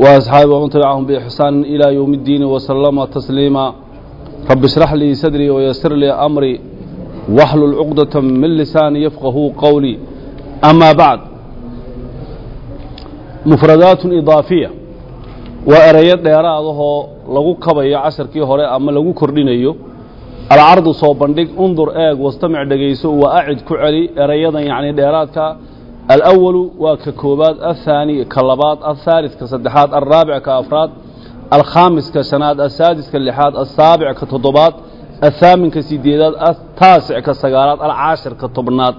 وأصحابه ومن تبعهم بإحسان إلى يوم الدين وسلم تسليما رب اشرح لي صدري ويسر لي أمري واحلل عقدة من لساني يفقه قولي أما بعد مفردات إضافية وأريد ديراده لغو كبايا عشر كي هوري أما لغو كردينيو العرض صوبندق انظر ايق واستمع دقيسو وأعد كعلي أريدا يعني ديراتك الأول وككوبات الثاني كلبات الثالث كصدحات الرابع كأفراد الخامس كسناد السادس كاللحاد السابع كتضبات الثامن كسيديدات التاسع كالسقارات العاشر كالطبنات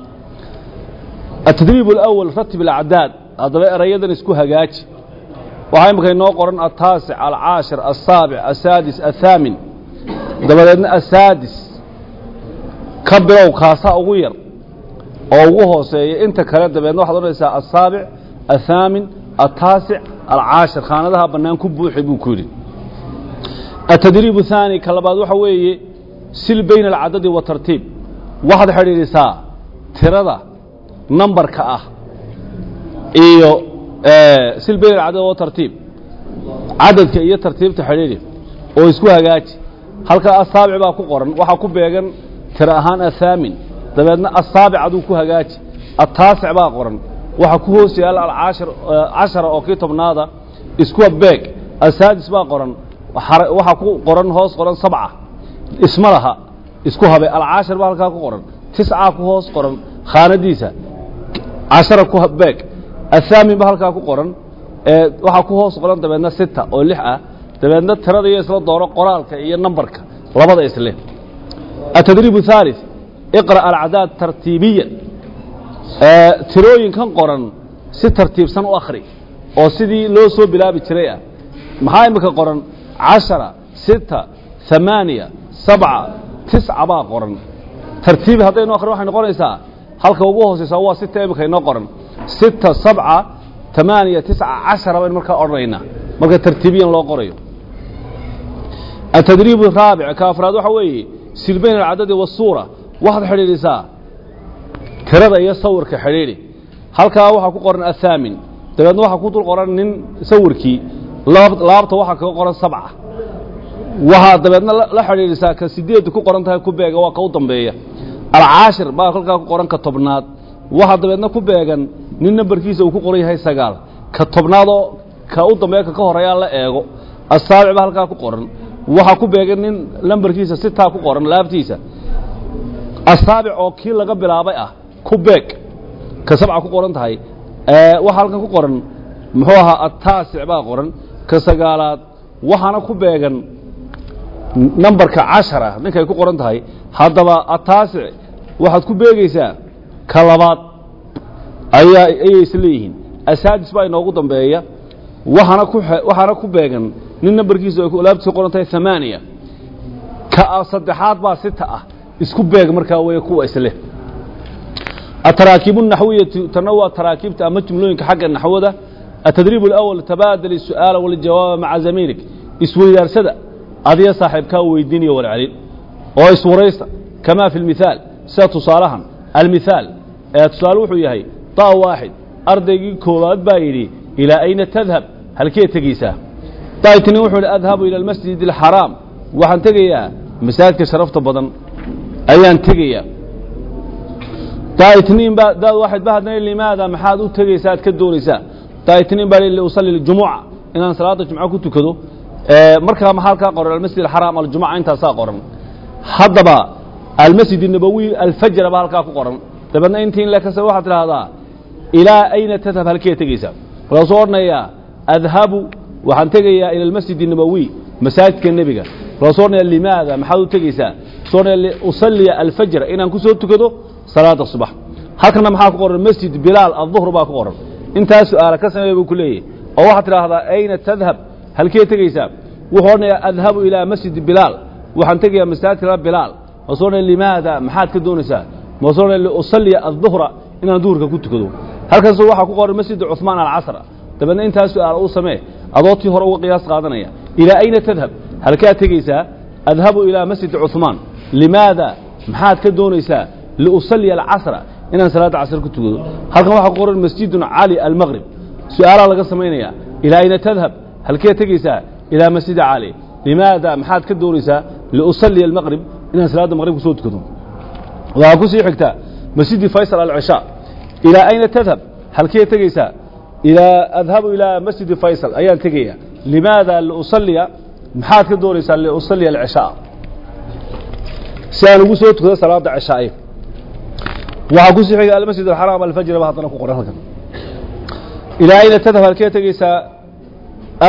التدريب الأول رتب الأعداد هذا بقى ريادا اسكو هقاج وهاي مكان نوقرن التاسع العاشر السابع السادس الثامن dabadeedna asaadis ka bilow kaasaa ugu yar oo ugu hooseeya inta kale dabeedna waxaad odhanaysaa asaabic athaamin ataasic alcaashir. Khaanadaha bannaan ku buuxi buu ku yidhi. Atadriib thaani ka labaad waxa weeye sil bayna alcadadi wa tartiib. Waxaad xidhiidhisaa tirada nambarka ah iyo sil bayna alcadadi wa tartiib. Cadadka iyo tartiibta xidhiidhi oo isku hagaaji. Halkaa asaabic baa ku qoran waxaa ku beegan tiro ahaan athaamin dabeedna asaabic aduu ku hagaaji attaasic baa qoran. Waxaa ku hoos yaalla alcashara eh, oo kii tobnaada iskuwa beeg. Asaadis baa qoran. Waxaa ku qoran hoos qoran sabca. Isma laha isku habe alcashar baa halkaa ku qoran. Tiscaa ku hoos qoran. Khaanadiisa cashara ku beeg. Athaamin baa halkaa ku qoran. Eh, Waxaa ku hoos qoran dabeedna sita oo lix ah. Dabeedna tirada iyo isla dooro qoraalka iyo nambarka. Labada isle. Atadriib haalid iqra' alacdaad tartiibiya tirooyinkan qoran si tartiibsan u akhri oo sidii loo soo bilaabi jiray ah. Maxaa iminka qoran? Cashara sita amaaniya sabca tisca baa qoran. Tartiibi haddaynu akhrin waxay noqonaysaa halka ugu hooseysaa waa sita iminka inoo qoran. Sita sabca tamaaniya tisca cashara baynu markaa odhanaynaa. Marka tartiibiyan loo qorayo. Atadriib raabic ka afraad waxa weeye silbayn alcadadi wasuura waxaad xidhiidhisaa tirada iyo sawirka xidhiidhi. Halkaa waxaa ku qoran athaamin. Dabeedna waxaa ku dul qoran nin sawirkii laabta waxaa kaga qoran sabca. Waxaa dabeedna la xidhiidhisaa ka sideedu ku qoran tahay ku beega waa ka u dambeeya. Alcaashir baa kolkaa ku qoran ka tobnaad. Waxaa dabeedna ku beegan nin nambarkiisa uu ku qoran yahay sagaal. Ka tobnaadoo ka u dambeeya ka ka horeeyaa la eego. Asaabic baa halkaa ku qoran. Waxaa ku beegan nin lambarkiisa sitaa ku qoran laabtiisa asaabic oo kii laga bilaabay ah ku beeg ka sabca ku qoran tahay waxaa halkan ku qoran muxuu ahaa ataasic baa qoran ka sagaalaad waxaana ku beegan nambarka cashara ninkay ku qoran tahay haddaba ataasic waxaad ku beegaysaa ka labaad ayaa ayay isleeyihiin asaadis baa inoogu dambeeya waxaana ku waxaana ku beegan nin nambarkiisu ay laabtiisa qoran tahay amaaniya ka saddexaad baa sita ah isku beeg markaa weeye kuwa isleh ataraakiib الnaxwiyatu tana waa taraakiibta ama jumlooyinka xagga naxwada atadriib اlأwl tabaadal الsu'aala wاljawaaba maca zamiilik isweydaarsada adiga saaxiibkaa weydiinaya warcelin oo iswaraysta kama fi اlmithaal sida tusaalahan almithaal tusaale wuxuu yahay da waaxid ardaygii koowaad baa yidhi ilaa ayna tadhab halkee tegeysaa daitnin wuxuu idhi adhabu ila almasjid alxaraam waxaan tegayaa masaajidka sharafta badan ayaan tegayaa daitniin baa daad waaxid ba hadna limaada maxaad u tegaysaa aad ka doonaysaa daitniin baa liusalli ljumuca inaan salaada jumco ku tukado markaa maxaa halkaa qoran almasjid alxaraam aljumuca intaasaa qoran haddaba almasjid الnabowi alfajra baa halkaa ku qoran dabeedna intii in lekasa waxaad tidhaahdaa ilaa ayna tadhab halkee tegeysaa markaasuu odhanayaa adhabu waxaan tegayaa ila almasjid الnabowi masaajidka nebiga markaasuu odhanaya limaada maxaad u tegeysaa soona liusaliya alfajra inaan ku soo tukado salaada subax. Halkana maxaa ku qoran? Masjid bilaal aduhr baa ku qoran. Intaa su'aala ka sameeya buu ku leeyahy oo waxaad tidhaahdaa ayna tadhab halkee tegaysaa? Wuxuu adhabu ilaa masjid bilaal. Waxaan tegayaa masaajidka bilaal. Waas limaada? Maxaad ka doonaysaa? Maas odhanaya adduhra inaan duhurka ku tukado. Halkaasu waxaa ku qoran masjida cumaan alcasr. Dabeedna intaa su'aala uu samee. Adootii hore uga qiyaas qaadanaya. Ilaa ayna tadhab halkaad tegaysaa adhabu ilaa masjid cumaan limaada? Maxaad ka doonaysaa? Liusalliya alcasra. Inaan salaadda casr ku tukado halkan waxaa ku qoran masjidun cali almaqrib su'aalaa laga samaynaya ilaa ayna tadhab. Halkeed tegaysaa ilaa masjidi cali. Limaada? Maxaad ka doonaysaa? Liusalliya almaqrib inaan salaadda maqrib ku soo tukado waxaa ku sii xigtaa. Masjidi faysal alcishaa. Ilaa ayna tadhab. Halkeed tegaysaa ilaa adhabu ilaa masjidi faysal. Ayaan tegaya limaada? Liusalliya. Maxaad ka doonaysaa? Liusalliya alcishaa si aan ugu soo tukado salaada cishaa'i waxaa ku sii xiga almasjid alxaraam alfajr ba haddana ku qoran halkan ilaa ayna tadhab halkeed tegaysaa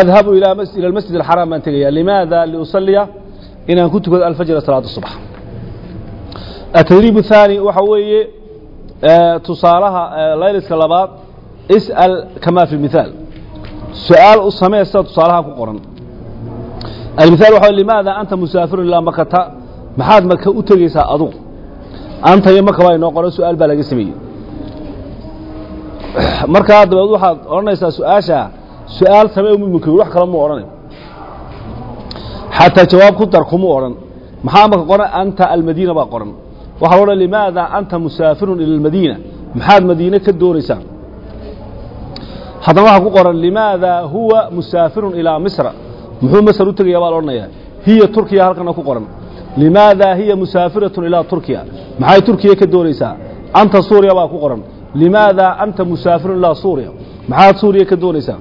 adhabu ilaa ila almasjid alxaraam baan tegaya limaada liusalliya inaan ku tukado alfajra salaada subax atadriib الثaanي waxa weeye tusaalaha layliska labaad isأal kama fi اmithaal su-aal u samee sida tusaalaha ku qoran almithaal waxa limaada anta musaafirun ilaa makata maxaad maka u tegaysaa adugu anta iyo maka baa inoo qoran su'aal baa laga sameeyey. Markaa dabeed waxaad odhanaysaa su'aasha su'aal samee wax kale mu odhanay xataa jawaab ku dar kuma odhan. Maxaa marka qoran? Anta almadiina baa qoran. Waxaa odhan limaada anta musaafirun ila almadiina? Maxaad madiine ka doonaysaa haddana waxaa ku qoran limaada huwa musaafirun ilaa misra? Muxuu masr u tegaya baa la hiya turkiya halkana ku qoran limaada hiya musaafiratun ilaa turkiya maxay turkiya ka doonaysaa anta suuriya baa ku qoran limaada anta musaafirun ilaa suuriya maxaad suuriya ka doonaysaa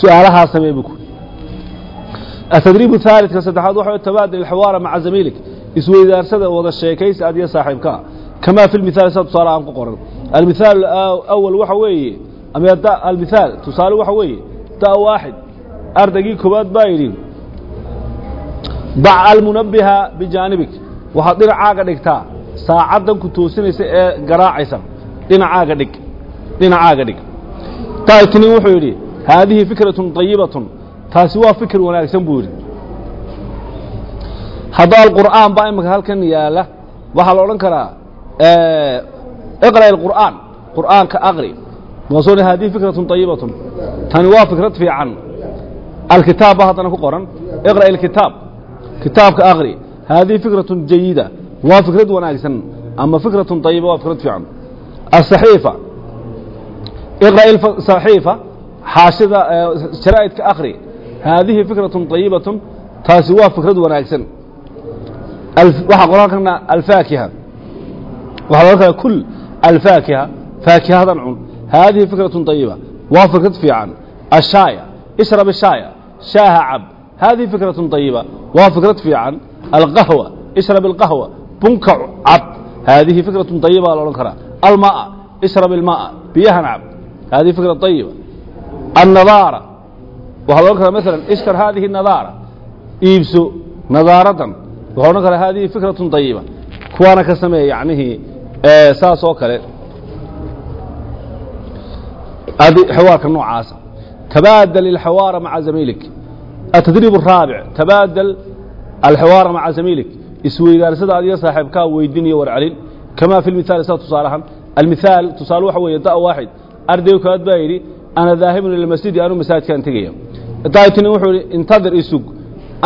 su'aalahaa samee buku atadriib haalidka saddexaad waxa tabaadil ilxawaara maca zamiilik isweydaarsada wada sheekaysi aad iyo saaxiibka ah kamaa fi lmithaal sida tusaale aan ku qoran almithaal awal waxa weeye almithaal tusaale waxa weeye ضع المنبهa بجانبك waxaad dhinacaaga dhigtaa saacaddan ku toosinaysa ee garaacaysa dhinacaaga dhig dhinacaaga dhig taitnin wuxuu yidhi haadihi فikraة طayibaة taasi waa fikir wanaagsan buu yidhi haddaba alqur'aan baa imika halkan yaala waxaa la odhan karaa iqra' اlqur'aan qur'aanka aqri maasoo hadihi fikratun طayibatun tani waa fikrad fiican alkitaab ba haddana ku qoran iqra' اlkitaab kitaabka aqri haadihi fikratun jayida waa fikrad wanaagsan ama fikratun ayiba waa fikrad fiican. Asaxiifa iqra saxiifa xaashida sharaa'idka aqri haadihi fikratun ayibatun taasi waa fikrad wanaagsan. Waxaa qoran karnaa ah alfaakiha. Waxaa loran karaa kul alfaakiha faakihadan cun haadihi fikratun ayiba waa fikrad fiican. Ashaaya ishrab shaaya shaaha cab. haadihi fikraة طayiba waa fikrad fiican alqahwa ishrab اlqahwa bunka cab haadihi fikraة طayiba la odhan karaa alma'a ishrab ilma'a biyahan cab haadihi fikra طayiba النضاaرة waxaa odhan karaa mثلا اشhkر hadihi النضاaرة iibso نadاaradan waxaa odhan karaa hadihi فikraة طayiبة kuwaana ka sameeya yacnihii saas oo kale xwaarka noocaasa تباadل الحوaaرa مaعa زamيلك التدريب الرaaبع تباadل الحوaaرa مaعa زamيلك isweydaarsada adiga saaxiibkaa weydin iyo warcelin كama في المثال sa tusaalahan المثاaل tusaale waxa weeye da waaxid ardayga koowaad baa yidhi ana daahibun ila masjidi anuu masaajidkaan tegaya daitini wuxuu ihi intadir isug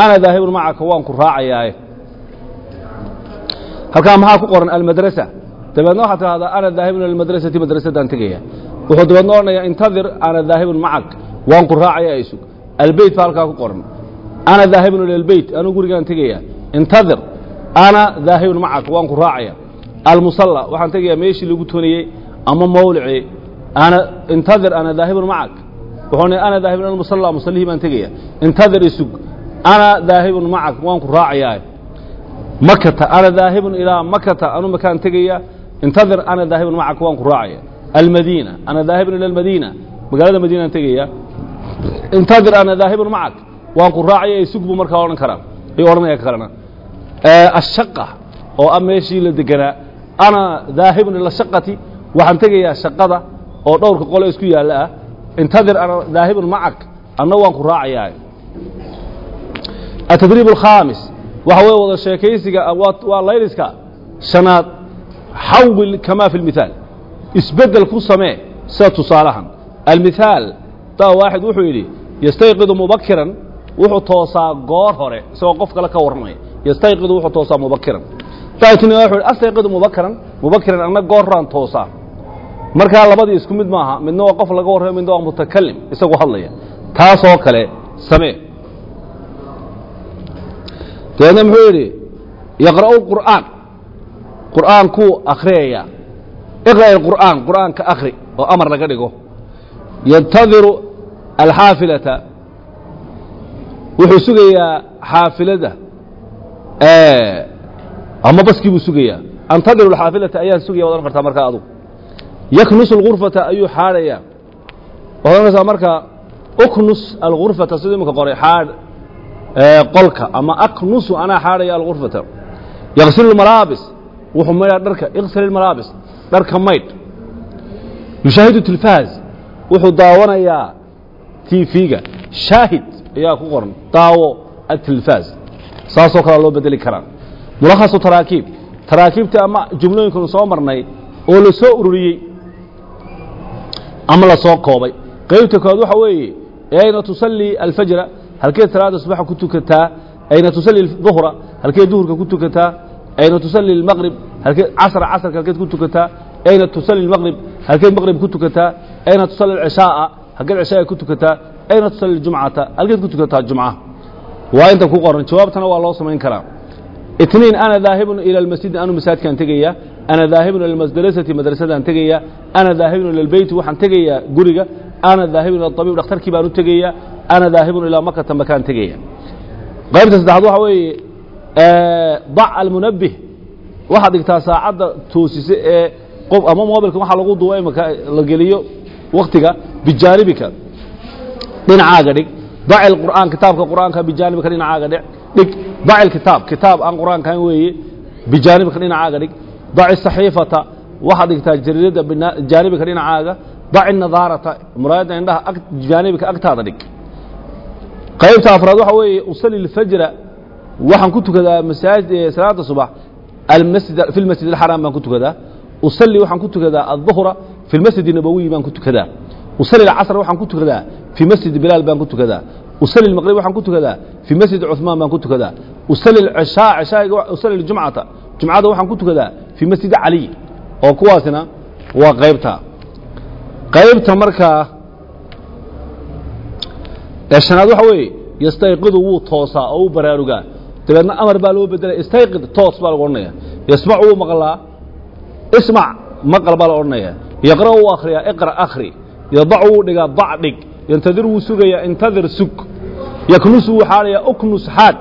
ana daahibun macaka waan ku raacayaaye halkaa maxaa ku qoran almadrasa dabeedna waxaad tidhahdaa ana daahibun ila madrasati madrasadaan tegaya wuxuu dabeedna odhanayaa intadir ana daahibun macak waan ku raacayaa isug albeyt baa halkaa ku qoran ana daahibun ila anuu gurigaan tegaya intadir ana daahibun macak waan ku raacaya almusalla waxaan tegayaa meeshii lagu toniyey ama mawlicii ana intadir ana daahibun macak wuxuu ana daahibun ila musalla musallihii baan tegaya intadir isug ana daahibun macak waan ku raacayaa makata ana daahibun ilaa makata anuu makaan tegaya intadir ana daahibun macak waan ku raacaya almadiina ana daahibun ila almadiina magaalada madiinaan tegaya intadir ana daahibun macak waan ku raacaya isug buu markaa odhan karaa ayuu odhanaya kalena ashaqa oo ah meeshii la deganaa ana daahibun ila shaqati waxaan tegayaa shaqada oo dhowrka qole isku yaalla ah intadir ana daahibun macak anna waan ku raacayaa atadriib alkhaamis waxa weeye wada sheekaysiga waa layliska shanaad xawil kamaa fi lmithaal isbeddel ku samee sida tusaalahan almithaal daa waaxid wuxuu yidhi yastayqidu mubakiran wuxuu toosaa goor hore isagoo qof kale ka warramaya. Yastayqidu wuxuu toosaa mubakiran daatini wuxuu yidhi astayqidu mubakiran mubakiran anna goor horaan toosaa. Markaa labadii isku mid maaha midna waa qof laga warramayo midna waa mutakalim isagoo hadlaya. Taasoo kale samee. Dabeedna muxuu yidhi yaqra'u qur'aan. Qur'aankuu akhriyaya iqra' alqur'aan qur'aanka akhri oo amar laga dhigo. Yantadiru alxaafilata. Wuxuu sugayaa xaafilada ama baskii buu sugayaa. Antadiru alxaafilata ayaan sugaya waad ohan kartaa markaa adugu yaknusu alghurfata ayuu xaadhayaa waxaad ohanaysaa marka uknus alghurfata siduu iminka qoray xaadh qolka ama aknusu anaa xaadhaya alghurfata yaqsilu lmalaabis wuxuu maydhaa dharka iqsil ilmalaabis dharka maydh. Yushaahidu tilfaaz wuxuu daawanayaa tv-ga shaahid ayaa ku qoran daawo atilfaaz saasoo kalea loo bedeli karaa. Mulakhasu taraakiib taraakiibtii ama jumlooyinkanu soo marnay oo la soo ururiyey ama la soo koobay. Qaybta koowaad waxa weeye ayna tusallii alfajra halkeed salaada subaxa ku tukataa ayna tusalli duhra halkeed duhurka ku tukataa ayna tusalli almaqrib halkeed casra casrka halkeed ku tukataa ayna tusalli almaqrib halkeed maqrib ku tukataa ayna tusalli alcishaaa halkaad ceshaha ku tukataa ayna tusalli jumcata halkaad ku tukataa jumca. Waa intan ku qoran jawaabtana waa loo samayn karaa. Itniin ana daahibun ila almasjidi anu masaajidkaan tegaya ana daahibun ila almasdarasati madrasadaan tegaya ana daahibun ila albeyti waxaan tegayaa guriga. Ana daahibun ila alطabiib dhakhtarkii baan u tegaya ana daahibun ilaa makata makaan tegaya qaybta saddexaad waxa weeye dac almunabih waxaad dhigtaa saacadda toosise ee qof ama moobilka waxaa lagu duwa imaka la geliyo waktiga bijaanibika. Dhinacaaga dhig. Bacil qur'aan kitaabka qur'aanka bijaanibika dhinacaaga dhig. Bacil kitaab. Kitaab aan qur'aankan weeye bijaanibika dhinacaaga dhig. Baci saxiifata waxaad dhigtaa jariirada jaanibika dhinacaaga. Baci nadaarata muraayadda indhaha jaanibika agtaada dhig. Qaybta afraad waxa weeye usali lfajra waxaan ku tukadaa masaajid salaada subax. Fi lmasjid alxaraam baan ku tukadaa. Usali waxaan ku tukadaa adduhra fi lmasjid nabawiy baan ku tukadaa usali alcasr waxaan ku tukadaa fi masjid bilaal baan ku tukadaa usali المqrib waxaan ku tukadaa fii masjid cuثmaan baan ku tukadaa usali cishaa cishaaga usali jumcata jumcada waxaan ku tukadaa fii masjid caliy oo kuwaasina waa qaybta qaybta markaa ee shanaad waxa weeye yastayqidu wuu toosaa oo u baraarugaa dabeedna amar baa loo bedelaya istayqid toos baa lagu odhanaya yasmac wuu maqlaa ismac maqal baa la odhanaya yaqra wuu akhriyaa iqra akhri. Yadacu wuu dhigaa dac dhig. Yantadir wuu sugayaa intadir sug. Yaknusu wuu xaadhayaa uknus xaadh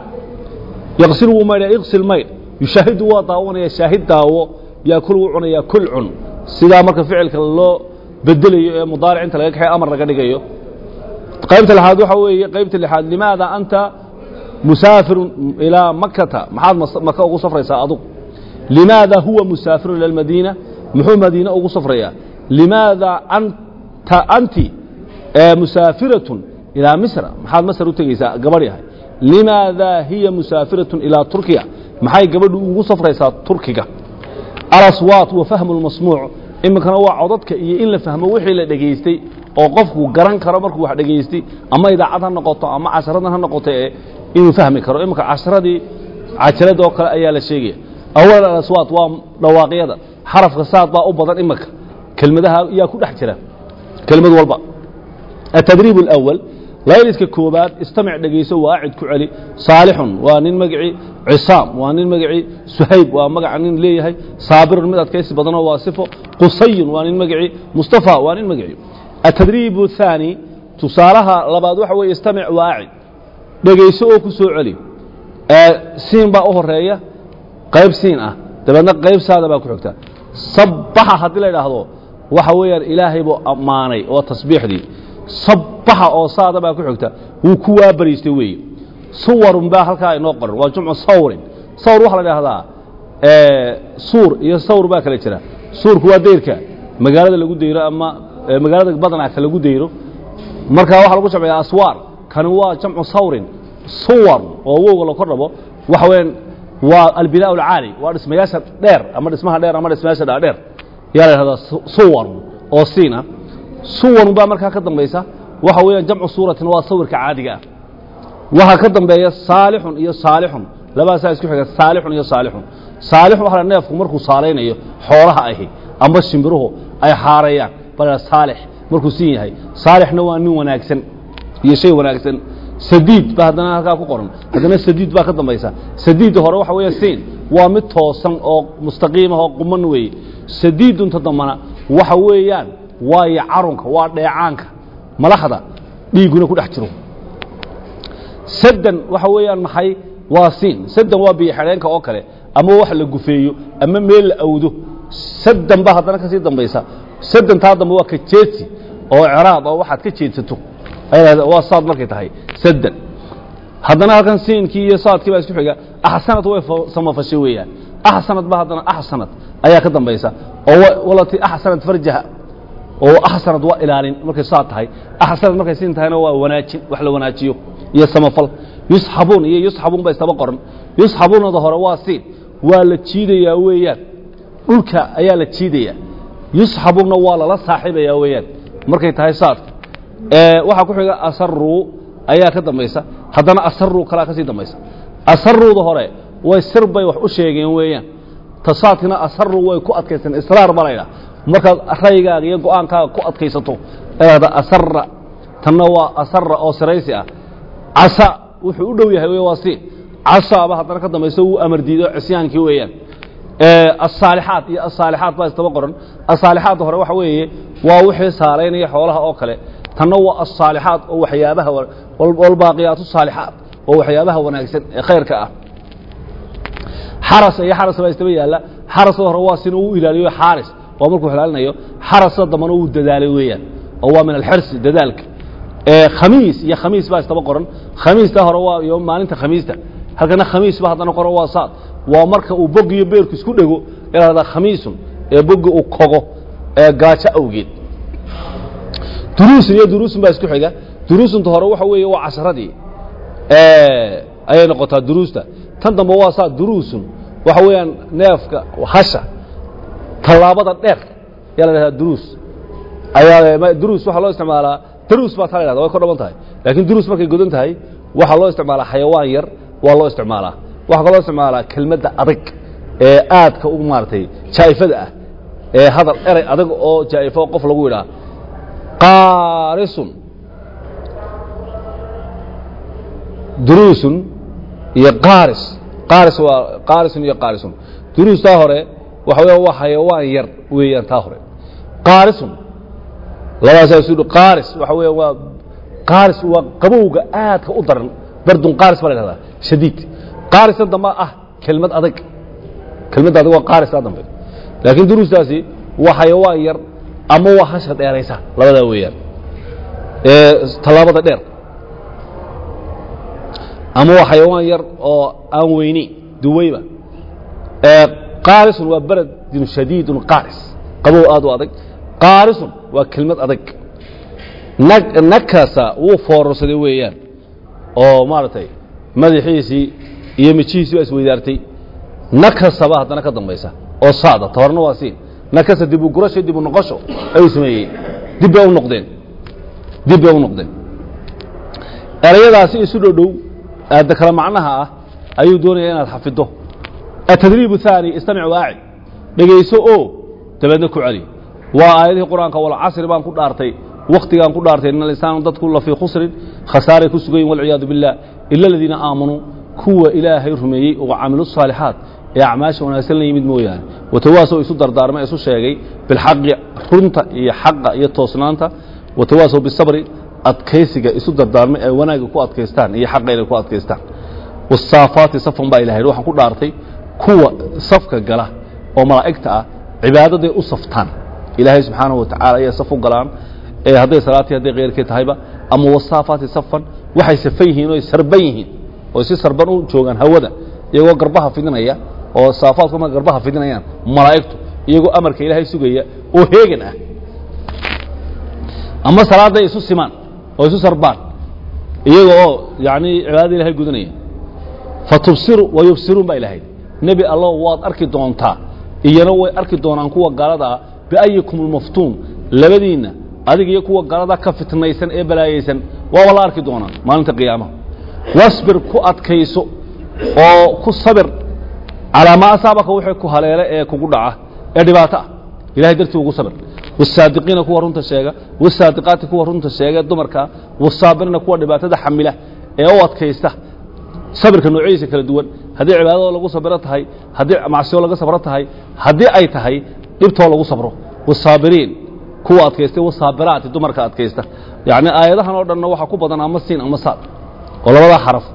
yaqsil wuu maydhaa iqsil maydh. Yushaahidu waa daawanaya shaahid daawo. Yaakul wuu cunayaa kul cun. Sidaa marka ficilka loo bedelayo ee mudaaric inta laga kaxay amar laga dhigayo. Qaybta lixaad waxa weeye qaybta lixaad limaada anta musaafirun ilaa makata maxaad maka ugu safraysaa adugu. Limaada huwa musaafirun ila almadiina? Muxuu madiine ugu safrayaa limaada anti musaafiratun ilaa misra. Maxaad masr u tegeysaa? Gabadh yahay. Limaada hiya musaafiratun ilaa turkiya. Maxay gabadhu ugu safraysaa turkiga? Alaswaat wa fahmu lmasmuuc iminkana waa codadka iyo in la fahmo wixii la dhegaystay oo qofku garan karo markuu wax dhegaystay ama idaacad ha noqoto ama casharadan ha noqoto inuu fahmi karo. Iminka casharadii cajalada oo kale ayaa la sheegaya. Awal alaswaat waa dhawaaqyada. Xarafka saad baa u badan iminka kelmadaha yaa ku dhex jira kelmad walba التdريب الأول layliska koobaad istamic dhegayso waa acid ku celi saalixun waa nin magacii cisaam waa nin magacii suhayb waa magaca nin leeyahay saabirun mid adkaysi badanoo waa sifo qusayun waa nin magacii mustafa waa nin magacii التdريب الثاني tusaalaha labaad waxa weeye istamic waa acid dhegayso oo ku soo celi siin baa u horeeya qayb siin ah dabeedna qayb saada baa ku xigta sabaxa haddii la idhaahdo waxa weeyaan ilaahay buu ammaanay oo tasbiixdii. Sabaxa oo saada baa ku xigta wuu ku waabariistay weeye suwarun baa halkaa inoo qoran waa jumcu sawrin. Sawr waxaa la idhaahdaa suur iyo sawr baa kala jira. Suurku waa dayrka magaalada lagu dayro ama magaalada badanaka lagu dayro markaa waxaa lagu jamciyaa aswaar. Kani waa jamcu sawrin. Suwar oo wowga la kor dhabo waxa weeyaan waa albinaa alcaali waa dhismayaasha dheer ama dhismaha dheer ama dhismayaasha dhaadheer yaa la yidhahdaa su- suwar oo siin ah suwarun baa markaa ka dambaysa. Waxa weeyaan jamcu suuratin waa sawirka caadiga ah. Waxaa ka dambeeya saalixun iyo saalixun. Labadaasaa isku xiga saalixun iyo saalixun. Saalix waxa la neefku markuu saalaynayo xoolaha ahi ama shimbiruhu ay xaarayaan. Bal saalix markuu siin yahay. Saalixna waa nin wanaagsan iyo shay wanaagsan. Sadiid baa haddana halkaa ku qoran. Haddana sadiid baa ka dambaysa. Sadiidda hore waxa weeye siin. Waa mid toosan oo mustaqiimah oo quman weeye sadiidunta dambana waxa weeyaan waayo carunka waa dheecaanka malaxda dhiiguna ku dhex jiro. Sadan waxa weeyaan maxay? Waa siin. Sadan waa biyo xidheenka oo kale ama wax la gufeeyo ama meel la awdo sadan baa haddana ka sii dambaysa. Sadan taa dambe waa ka jeedsi oo ceraad oo waxaad ka jeedsato. Waa saad markay tahay. Sadan haddana halkan siinkii iyo saadkii baa isku xiga. Axsanad way fa- samafashay weeyaan axsanad ba haddana axsanad ayaa ka dambaysa oo wa- walati axsanad farjaha oo axsanad waa ilaalin markay saad tahay axsanad markay siin tahayna waa wanaajin wax la wanaajiyo iyo samafal yusxabuun iyo yusxabuun ba istaba qoran yusxabuunada hore waa siin waa la jiidayaa weeyaan dhulka ayaa la jiidayaa yusxabuunna waa lala saaxiibayaa weeyaan markay tahay saadka waxaa ku xiga asaruu ayaa ka dambaysa haddana asaruu kalaa ka dambaysa asaruuda hore way sir bay wax u sheegeen weeyaan. Tasaadkina asaruu way ku adkaysan israar baa laydhaha markaad raygaaga iyo go'aankaaga ku adkaysato eehda asara tanna waa asara oo siraysi ah. Casa wuxuu u dhow yahay wey waa siin casaaba haddana ka dambaysa wuu amar diido cisyaankii weeyaan. Asaalixaad iyo asaalixaad baa istaba qoran. Asaalixaadda hore waxa weeye waa wixii saalaynaya xoolaha oo kale. Tanna waa asaalixaad oo waxyaabaha wa- wal- walbaaqiyaatu saalixaad oo waxyaabaha wanaagsan ee khayrka ah xaras iyo xaras baa istaba yaalla. Xarasda hore waa sin uu ilaaliyo xaaris. Waa markuu ilaalinayo xarasda dambana uu dadaalay weeyaan. Oo waa min alxirsi dadaalka. Khamiis iyo khamiis baa istaba qoran. Khamiista hore waa iyo maalinta khamiista. Halkana khamiis ba haddana qoran waa saad. Waa marka uu bog iyo beerku isku dhego ilahda khamiisun ee boga uu kogo ee gaajo awgeed. Duruusun iyo duruusun baa isku xiga. Duruusunta hore waxa weeye waa casharadii ayay noqotaa duruusta tan dambe waa saa duruusun. Waxa weeyaan neefka hasha tallaabada dheer yaa la dhahdaa duruus. Ayaa duruus waxaa loo isticmaalaa daruus baa taa la dhahda way ka dhaban tahay. Laakiin duruus markay godan tahay waxaa loo isticmaalaa xayawaan yar waa loo isticmaalaa waxaa kaloo isticmaalaa kelmadda adag ee aadka u maaragtay jaa'ifada ah ee hadal eray adag oo jaa'ifo qof lagu yidhaa. Qaarisun. Duruusun iyo qaaris. Qaaris waa qaarisun iyo qaarisun. Duruus taa hore waxa weya waa xayawaan yar weeyaan taa hore. Qaarisun labaasaa isu qaaris waxa weya waa qaaris waa qabowga aadka u daran. Bardun qaaris baa la dhahdaa shadiid. Qaarisan dambe ah kelmad adag. Kelmadda adag waa qaarisaa dambe. Laakiin duruustaasi waa xayawaan yar ama waa hasha dheeraysa labadaa weeyaan. Ee tallaabada dheer ama waa xayawaan yar oo aan weyni duweyba qaarisun waa beredin shadiidun qaaris. Qabow aad u adag. Qaarisun waa kelmad adag. Nakasa wuu foorarsaday weeyaan. Oo maaragtay madaxiisii iyo mijihiisii baa isweydaartay nakasaba haddana ka dambaysa. Oo saada ta horna waa siin. Nakasa dib u gurasho dib u noqosho ayuu sameeyey. Dib bay u noqdeen. Dib bay u noqdeen. Erayadaasi isu dhodhow aada kala macnaha ah ayuu doonaya inaad xafido atadriib الثaanي istamic waaci dhegayso oo dabeedna ku celi waa aayadihii qur'aanka walcasri baan ku dhaartay waktigaan ku dhaartay in alinsaan dadku la fii khusrin khasaaray ku sugayin walciyaadu biاllah ila aladiina aamanuu kuwa ilaahay rumeeyey oo camilu الصaalixaat ee acmaasha wanaagsan la yimid mooyaane watawaasow isu dardaarmay isu sheegay bilxaqi runta iyo xaqa iyo toosnaanta watawaasow bisabri adkaysiga isu dardaarmay ay wanaagga ku adkaystaan iyo xaqa inay ku adkaystaan. Wasaafaati safan baa ilahay waxaan ku dhaartay kuwa safka gala oo malaa'igta ah cibaadaday u saftaan. Ilaahay subxaanahu wa tacaala ayay saf u galaan ee hadday salaatii hadday keyrkii tahayba ama wasaafaati safan waxay safan yihiin oo sarban yihiin oo si sarban u joogaan hawada iyagoo garbaha fidinaya oo saafaadku marka garbaha fidinayaan malaa'igtu iyagoo amarka ilaahay sugaya oo heegan ah. Ama salaadday isu simaan oo isu sarbaan iyaga oo yani cibaadada ilahay gudanaya. Fatubsiru wa yubsiruun baa ilahayd nebi allow waad arki doontaa. Iyana way arki doonaan kuwa gaalada ah biayikum almaftuun labadiinna adiga iyo kuwa gaalada ka fitnaysan ee balaayaysan waaba la arki doonaa maalinta qiyaamaha. Wasbir ku adkayso oo ku sabir. Calaa maa asaabaka wixii ku haleele ee kugu dhaca ee dhibaato ah ilahay dartii ugu sabir wasaadiqiina kuwa runta sheega wasaadiqaati kuwa runta sheega ee dumarkaa wasaabirina kuwa dhibaatada xamila ee u adkaysta sabirka noocyadiisa kala duwan haddii cibaadadoo lagu sabiro tahay haddii macsiyo laga sabro tahay haddii ay tahay dhibtoo lagu sabro wasaabiriin kuwa adkaysta wasaabiraati dumarka adkaysta yacni aayadahan oo dhanna waxaa ku badan ama siin ama saad oo labadaa xaraf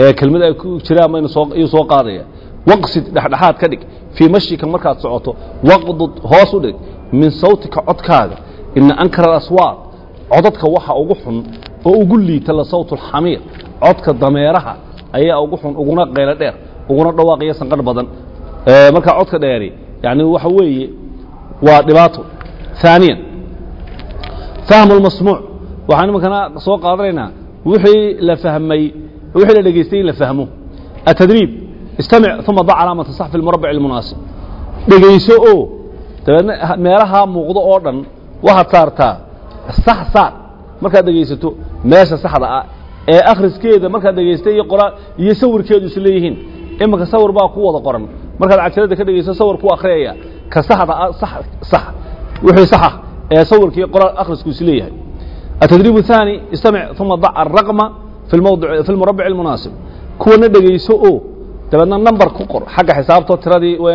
ee kelmad ay ku jiraan baynu soo iyuu soo qaadaya waqsid dhexdhexaad ka dhig fii mashika markaad socoto waqdud hoos u dhig min sawtika codkaaga ina ankara alaswaaq codadka waxa ugu xun oo ugu liita la sawt alxamiir codka dameeraha ayaa ugu xun uguna qaylo dheer uguna dhawaaqiyo sanqadh badan. Markaa codka dheeri yani waxa weeye waa dhibaato. Aaniyan fahmu lmasmuuc waxaan imankana soo qaadanaynaa wixii la fahmay wixii la dhegaystay in la fahmo. Atadriib istamic uma dac calaamata saxfi lmurabic lmunaasib dhegayso oo dabeedna meelahaa muuqdo oo dhan waxaad saartaa sax saar markaad dhegaysato meesha saxda ah ee akhriskeeda markaad dhegaystay iyo qoraa iyo sawirkeedu is leeyihiin imanka sawir baa ku wada qoran markaad cajalada ka dhegaysto sawir ku akhriyaya ka saxda ah sax sax wixii saxa ee sawirka iyo qoraal akhrisku is leeyahay التدريب الثاني استمع ثم ضع الرقم في الموضع في المربع المناسب كونا dhegayso oo dabeedna number ku qor xagga xisaabto tiradii way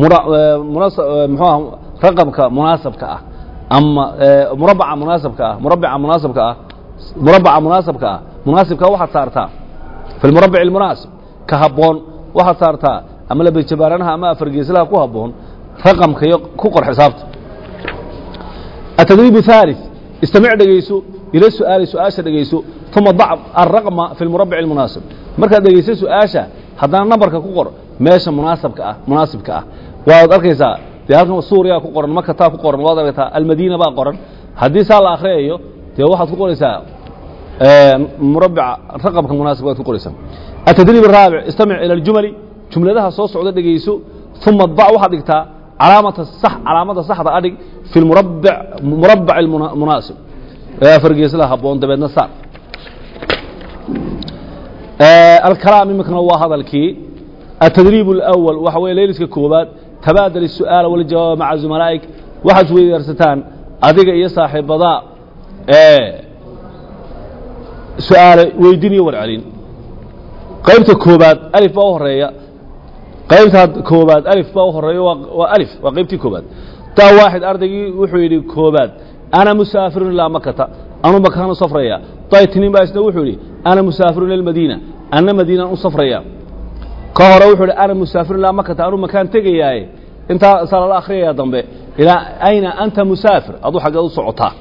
mxua eh, eh, raqabka munaasabka ah ama eh, murabaca munaasabka ah murabica munaasabka ah murabaca munaasabka ah munaasibka waxaad saartaa fi lmurabic almunaasib ka habboon waxaad saartaa ama labejabaaranaha ama afargeeslaha ku habboon raqamka iyo ku qor xisaabta. Atadriib haali istamic dhegayso ila su'aali su'aasha dhegayso uma dac alraqma fi lmurabic almunaasib markaad dhegayso su'aasha haddana nambarka ku qor meesha munaasabka ah munaasibka ah waad arkaysaa dee halkan suuriyaa ku qoran maka taa ku qoran waad aragtaa almadiina baa qoran. Haddii saa la akhriyayo dee waxaad ku qoraysaa murabica raqabka munaasib waad ku qoraysaa. Atadriib araabic istamic ila aljumali jumladaha soo socda dhegayso uma adbac waxaad dhigtaa calaamata sax calaamada saxda adhig fi lmurabic murabac almunaasib afargeeslada habboon dabeedna saar. Alkalaam imikana waa hadalkii. Atadriib alawal waxa weeye leyliska koobaad tabaadal الsu'aala waljawaab maca zumalaa'ik waxaad isweydaarsataan adiga iyo saaxiibadaa ee su'aale weydin iyo warcelin qaybta koobaad alif baa u horreeya qaybtaa koobaad alif baa u horreeya waa alif waa qaybtii koobaad taa waaxid ardaygii wuxuu yidhi koobaad ana musaafirun ilaa makata anu makaan u safraya daytinin baa isna wuxuu yidhi ana musaafirun ila madiina ana madiinaan u safraya ka hore wuxuu yidhi ana musaafirun ilaa makata anu makaan tegayaaye intaa saa lala akhriyaya dambe ilaa ayna anta musaafir? Aduu xaggeed u socotaa.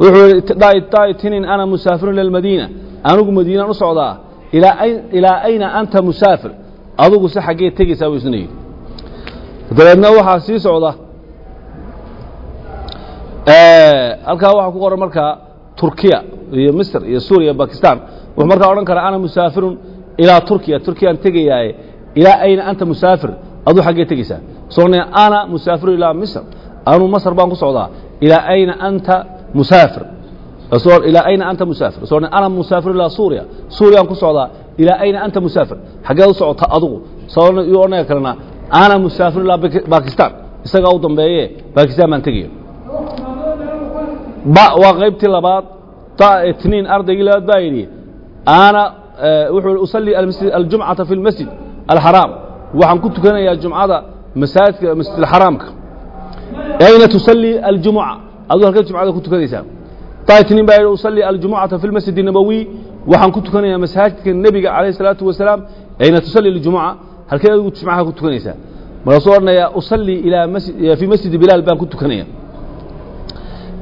Wuxuu yidhi daytinin ana musaafirun ila madiina. Anugu madiinaan u socdaa? Ilaa ayna anta musaafir. Adugu se xaggee tegaysaa buu isna yidhi dabeedna waxaa sii socda halkaa waxaa ku qoran markaa turkiya iyo misr iyo suuriya bakistan wuxuu markaa odhan karaa ana musaafirun ilaa turkiya. Turkiyaan tegayaaye ilaa ayna anta musaafir? Aduu xaggee tegaysaa soone ana musaafirun ilaa misr. Anuu masr baan ku socdaa. Ilaa ayna anta musaafir. Ilaa ayna anta musaafir. Soone ana musaafir ilaa suuriya. Suuriyaan ku socdaa. Ilaa ayna anta musaafir. Xaggeed u socota adugu. Sababna iyuu odhanaya kalena ana musaafir ilaa bakistan isagaa u dambeeye bakistan baan tegaya ba waa qaybtii labaad. Ta itniin ardaygii labaad baa yidhi ana wuxuu i usalli aljumcata fi lmasjid alxaraam waxaan ku tukanayaa jumcada masaajidka masjidalxaraamka ayna tusalli aljumuca aduu halkee jumcada ku tukanaysaa ta itniin baa yidhi usalli aljumucata fi lmasjid الnabowiy waxaan ku tukanayaa masaajidka nebiga calayh الsalaatu wasalaam ayna tusalli اljumuca halkee adigu jumcaha ku tukanaysaa markaasuu odhanayaa usalli ilaa fii masjidi bilaal baan ku tukanaya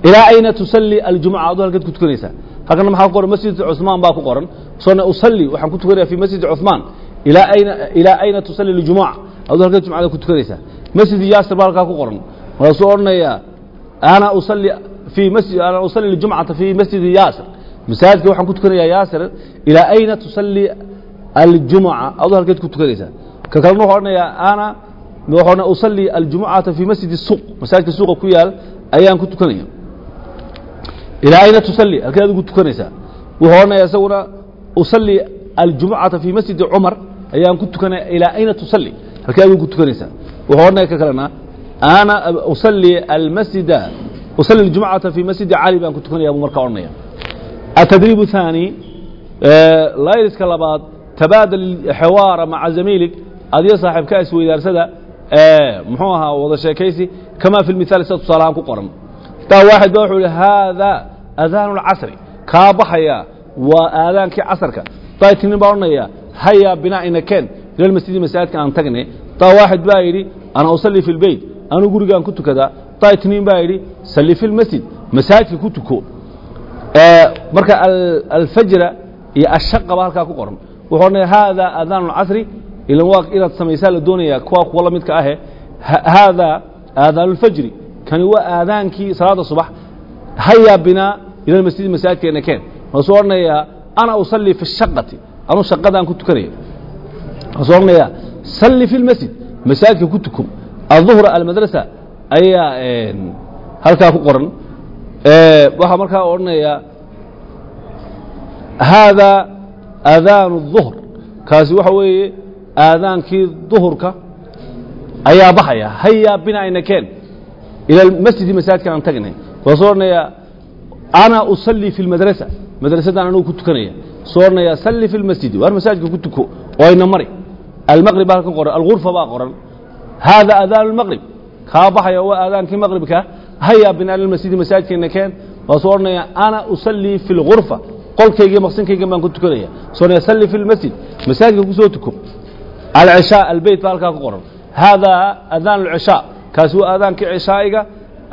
ilaa ayna tusalli aljumuca aduu halkeed ku tukanaysaa halkana maxaa ku qoran masjid cuثmaan baa ku qoran sona usali waxaan ku tukanaya fi masjidi cumaan ilaa ayna tusalli ljumuca adu halkee jumcada ku tukanaysaa. Masjidi yaasir baa halkaa ku qoran. Markaasuu odhanayaa ana usali fi masjid ana usalli ljumcata fi masjidi yaasir. Masaajidka waxaan ku tukanayaa yaasir ilaa ayna tusalli aljumuca adu halkeed ku tukanaysaa. Ka kalena wuxuu odhanayaa ana waxuna usalli aljumucata fi masjidi suuq. Masaajidka suuqa ku yaal ayaan ku tukanaya ilaa ayna tusalli halkeed adigu tukanaysaa. Wuxuu odhanayaa isaguna usalli aljumucata fii masjidi cumar ayaan ku tukanaya ilaa ayna tusalli halkeed adigu ku tukanaysaa wuxuu odhanaya ka kalena ana usalli almasjida usalli aljumucata fii masjidi cali baan ku tukanaya buu markaa odhanaya التدريب الثاني layliska labaad tabaadal xewaara maca zamiilig adiyo saaxiibka isweydaarsada muxuu ahaa wada sheekaysi kama fi lmithaal sida tusaalahaan ku qoran taa waaxid ba wuxuu ihi haada adaan اlcasri kaa baxaya waa aadaankii casarka. Daytinin baa odhanaya haya binaa inakeen ila masjidi masaajidka aan tagnay. Taa waaxid baa yidhi ana usalli fi lbeyt anuu gurigaan ku tukadaa daytinin baa yidhi salli fi lmasjid masaajidka ku tuko. Marka alfajra iyo ashaqaba halkaa ku qoran. Wuxuu odhanaya haada aadaan اlcasri ilan waa inaad samaysaa la doonaya kuwa kuwa la midka ahe. Haada aadaan اlfajri kani waa aadaankii salaada subax. Haya binaa ila masjidi masaajidkeena keen waasuu odhanayaa ana usalli fi shaqati anuu shaqadaan ku tukanaya waasuu odhanayaa salli fi lmasjid masaajidka ku tuko aلظuhra almadrasa ayaa halkaa ku qoran waxaa markaa odhanaya haada aadaan الظuhr kaasi waxa weeye aadaankii duhurka ayaa baxaya haya bina inakeen ila masjidi masaajidkan aan tagnay waasuu odhanaya ana usalii fi lmadrasa madrasadaan anugu ku tukanaya soo oranayaa salli fi lmasjidi waar masaajidka ku tuko oo ayna mari almaqrib baa halkan qoran algurfa baa qoran haada adaanu lmaqrib kaa baxaya waa aadaankii maqribka haya binaan ilmasjidi masaajidkayna keen waa soo oranayaa ana usalii fi lgurfa qolkayga maqsinkayga baan ku tukanaya soo ornaya salli fi lmasjid masaajidka ku soo tuko alcishaa albeyt baa halkaa ku qoran haadaa adaanu alcishaa kaasi waa aadaankii cishaa'iga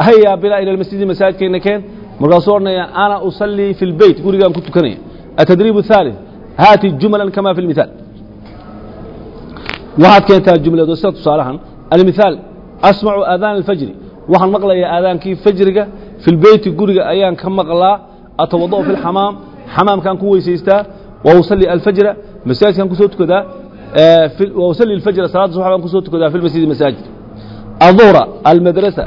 haya bilaa ila lmasjidi masaajidkayna keen markaasuu odhanaya ana usallii fi lbeyt gurigaan ku tukanaya atadriib الثaalث haati jumla kama fi اlmithaal waxaad keentaa jumlado sida tusaalahan almithaal asmacu aadaan alfajri waxaan maqlayaa aadaankii fajriga fi lbeyti guriga ayaan ka maqlaa atawadaأu fi اlxamaam xamaamkaan ku weysaystaa wa usalli alfajra masaajidkaan kusoo tukadaa وأصلي الفجر صلاة الصبح baan kusoo tukadaa في المسجد maساaجid الظهرa المدرسة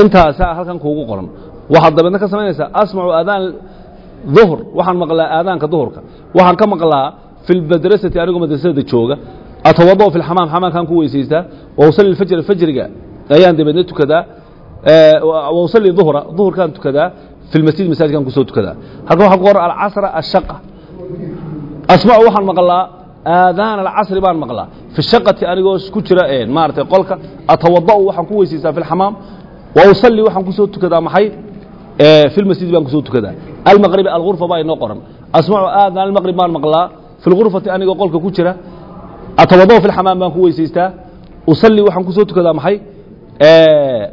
intaasaa halkan kuugu qoran waxaad dabeedna ka samaynaysaa asmacu aadaan duhr waxaan maqlaa aadaanka duhurka waxaan ka maqlaa fi anigoo madrasada jooga. Atawado fi lxamaam xamaamkaan ku weysaystaa. Wausali fajra fajriga ayaan dabeedna tukadaa. Wausali duhra duhurkaan tukadaa. Fi lmasjid ku soo tukadaa. Halkan waxaa ku qoran alcasra ashaqa asmacu waxaan maqlaa aadaan alcasri baan maqlaa. Fi shaqati anigoo ku jira maaratay qolka. Atawada waxaan ku weysaystaa fi lxamaam waxaan ku soo tukadaa maxay? Fi lmasjid baan ku soo tukadaa. Almaqribi algurfa baa inoo qoran. Asmacu aadaan almaqrib baan maqlaa. Fi lgurfati anigoo qolka ku jira. Atawada'u fi lxamaam baan ku weysaystaa. Usalli waxaan ku soo tukadaa maxay?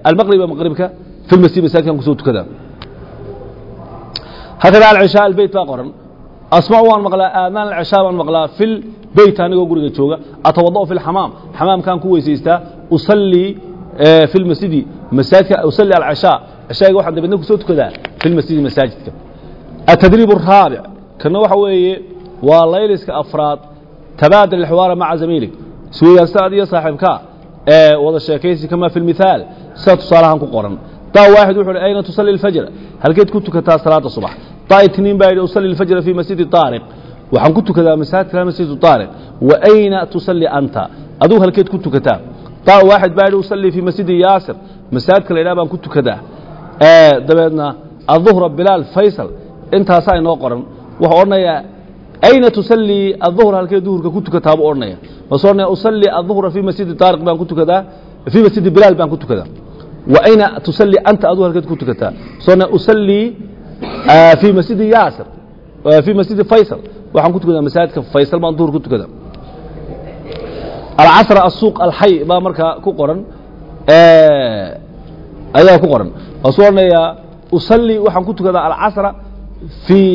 Almaqriba maqribka fi lmasjid masaajidkaan ku soo tukadaa. Hakada alcishaa albeyt baa qoran. Asmacu waan maqlaa aadaan alcishaa baan maqlaa. Fi lbeyt anigoo guriga jooga. Atawada'u fi lxamaam xamaamkaan ku weysaystaa. Usallii fi lmasjidi masaajidka usalli alcishaa ashayga waxaan dabadna ku soo tukadaa fi lmasjidi masaajidka. Atadriib araabic kana waxa weeye waa layliska afraad tabaadal alxiwaara maca zamiilig isweydaansta adiyo saaxiibkaa ee wada sheekaysi kamaa fi lmithaal sidaa tusaalahaan ku qoran. Daa waaxid wuxuu hi ayna tusalli alfajra halkeed ku tukataa salaada subax. Daa itniin baa yidhi usalli alfajra fii masjidi taariq. Waxaan ku tukadaa masaajidka masjidu taariq. Wa ayna tusalli anta? Adugu halkeed ku tukataa. Daa waaxid baa yidhi usalli fii masjidi yaasir. Masaajidka la idhaha baan ku tukadaa dabeedna aلظuhra bilaal faysal intaasaa inoo qoran wuxuu odhanayaa ayna tusallii aلظuhra halkee duhurka ku tukataa buu odhanaya masuu odhanaya usallii aلظuhra fii masjidi طaariq baan ku tukadaa fii masjidi bilaal baan ku tukadaa wa ayna tusallii anta adugu halkeed ku tukataa masuu odhanaya usallii fii masjidi yaasir fii masjidi faysal waxaan ku tukadaa masaajidka faysal baan duhur ku tukadaa alcasra asuuq alxay baa markaa ku qoran ayaa ku qoran waasuu odhanayaa usallii waxaan ku tukadaa alcasra fii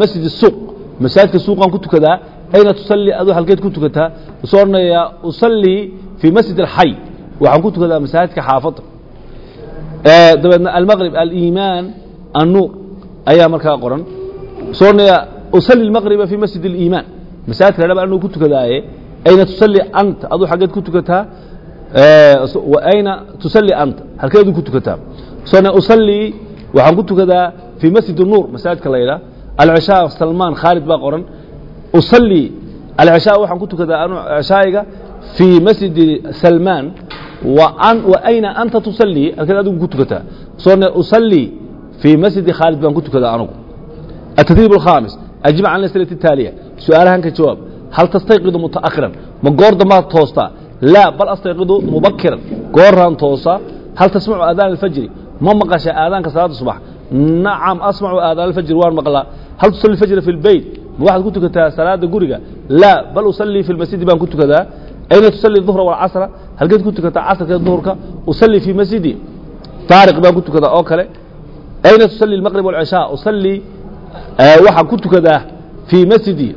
masjid الsuuq masaajidka suuqaan ku tukadaa ayna tusallii aduu halkeed ku tukataa wasuu odhanayaa usallii fii masjid alxay waxaan ku tukadaa masaajidka xaafadda dabeedna almaqrib aliimaan annuur ayaa markaa qoran wasuu odhanayaa usalli اlmaqriba fii masjid اliimaan masaajidka la dhaba anuu ku tukadaaye ayna tusalli anta aduu xaggeed ku tukataa wa ayna tusalli anta halkeedu ku tukataa sona usallii waxaan ku tukadaa fii masjid nuur masaajidka la yidhaah alcishaa salmaan khaalid baa qoran usallii alcishaa waxaan ku tukadaa anu cishaa'iga fii masjidi salmaan wa an wa ayna anta tusallii halkeed adigu ku tukataa sona usallii fii masjidi khaalid baan ku tukadaa anugu التدريب الخامس أجب عن الأسئلة التالية سؤالها كجواب هل تستيقظ متأخرا ما قرد ما توسطا laa bal astayqidu mubakiran gooraan toosa hal tasmacu aadaan alfajri ma maqasha aadaanka salaada subax nacam asmacu aadaan alfajri waan maqlaa hal tusalli fajra fi lbeyt ma waxaad ku tukataa salaada guriga laa bal usallii fi lmasjidi baan ku tukadaa ayna tusalli duhra walcasra halkeed ku tukataa casrka duhurka usallii fii masjidi taariq baan ku tukadaa oo kale ayna tusalli almaqrib walcishaa usallii waxaan ku tukadaa fii masjidi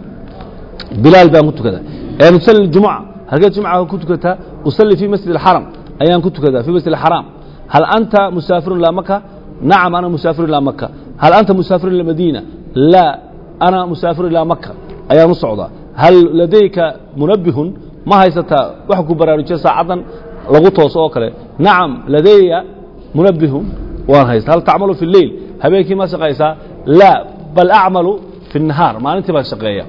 bilaal baan ku tukadaa ayna tusalli jumuca halkeed jumca ku tukataa usalli fii masjid alxaram ayaan ku tukadaa fii masjid alxaram hal anta musaafirun ilaa maka nacam ana musaafirun ilaa maka hal anta musaafirun ila madiina laa ana musaafirun ilaa maka ayaan u socdaa hal ladayka munabihun ma haysataa wax ku baraarujiya saacaddan lagu tooso oo kale nacam ladaya munabihun waan haysta hal tacmalu fi lleil habeenkii ma shaqaysaa laa bal acmalu fi الnahaar maalintii baan shaqeeya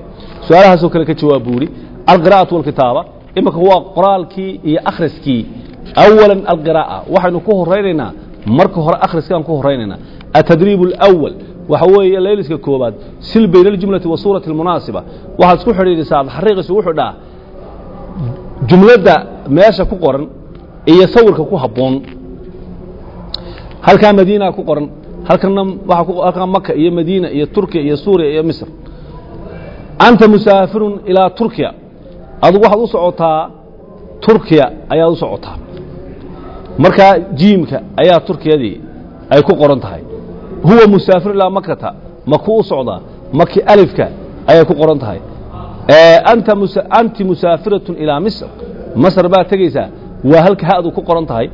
su-aalahaasoo kale ka jawaab buuri alqira'aةu wاlkitaaba imika waa qoraalkii iyo akhriskii awala alqiraa'a waxaynu ku horaynaynaa marka hore akhriskaan ku horaynaynaa atadriib اlأwal waxa weeye layliska koobaad sil bayna اljumlati wa suurati اlmunaasiba waxaad isku xidhiidhisaa xariiqisu wuxuu dhaa jumladda meesha ku qoran iyo sawirka ku habboon halkaa madiina ku qoran halkana waa halkaa maka iyo madiina iyo turkiya iyo suuriya iyo misr anta musaafirun ilaa turkiya adugu waxaad u socotaa turkiya ayaad u socotaa. Markaa jiimka ayaa turkiyadii ay ku qoran tahay. Huwa musaafirun ilaa makata maku u socdaa maki alifka ayay ku qoran tahay. Anti musaafiratun ilaa misr. Masr baad tegaysaa waa halka hadu ku qoran tahay.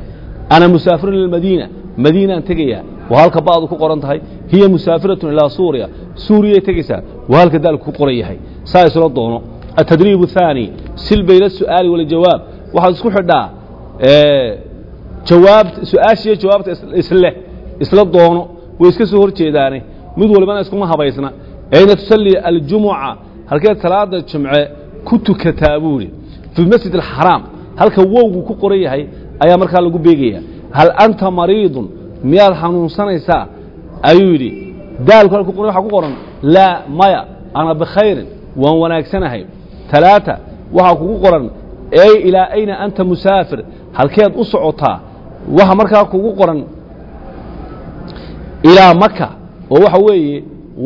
Ana musaafirun ila madiina madiinaan tegayaa waa halka ba'du ku qoran tahay. Hiya musaafiratun ilaa suuriya suuriyay tegaysaa waa halka daalku ku qoran yahay. Saa isla doono atadriib الثaanي sil bayna الsu'aali wاljawaab waxaad isku xidhaa jawaab su-aashiiyo jawaabta isleh isla doono way iska soo hor jeedaane mid walibana iskuma habaysna ayna tusalli aljumuca halkeed salaada jumce ku tukataa buu idhi fi masjid alxaraam halka wowgu ku qoran yahay ayaa markaa lagu beegaya hal anta mariidun miyaad xanuunsanaysaa ayuu yidhi daalku halku qoran waxa ku qoran laa maya ana bikhayrin waan wanaagsanahay talaata waxaa kugu qoran ey ilaa ayna anta musaafir. Halkeed u socotaa waxa markaa kugu qoran ilaa maka oo waxa weeye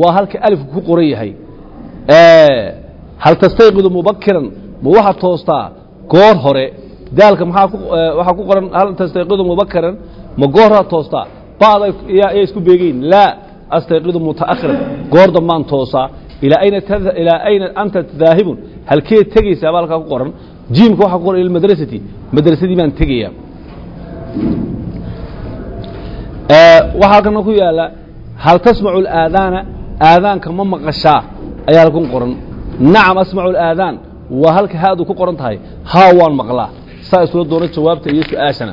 waa halka alifku ku qoran yahay. Hal tastayqidu mubakiran ma waxaad toostaa goor hore. Daalka maxaa ku qoran hal tastayqidu mubakaran ma goorraad toostaa ba'da yaa isku beegayn laa astayqidu muta'akhiran. Goor dambaan toosaa ilaa ayna anta daahibun halkeed tegaysaa baa halkaa ku qoran jiimka waxaa ku qoran ila madrasati madrasadii baan tegayaa waxaa halkana ku yaala hal tasmacu اlaadaana aadaanka ma maqashaa ayaa halkan qoran nacam asmacu اlaadaan waa halka haadu ku qoran tahay haa waan maqlaa saa isula doono jawaabta iyo su-aashana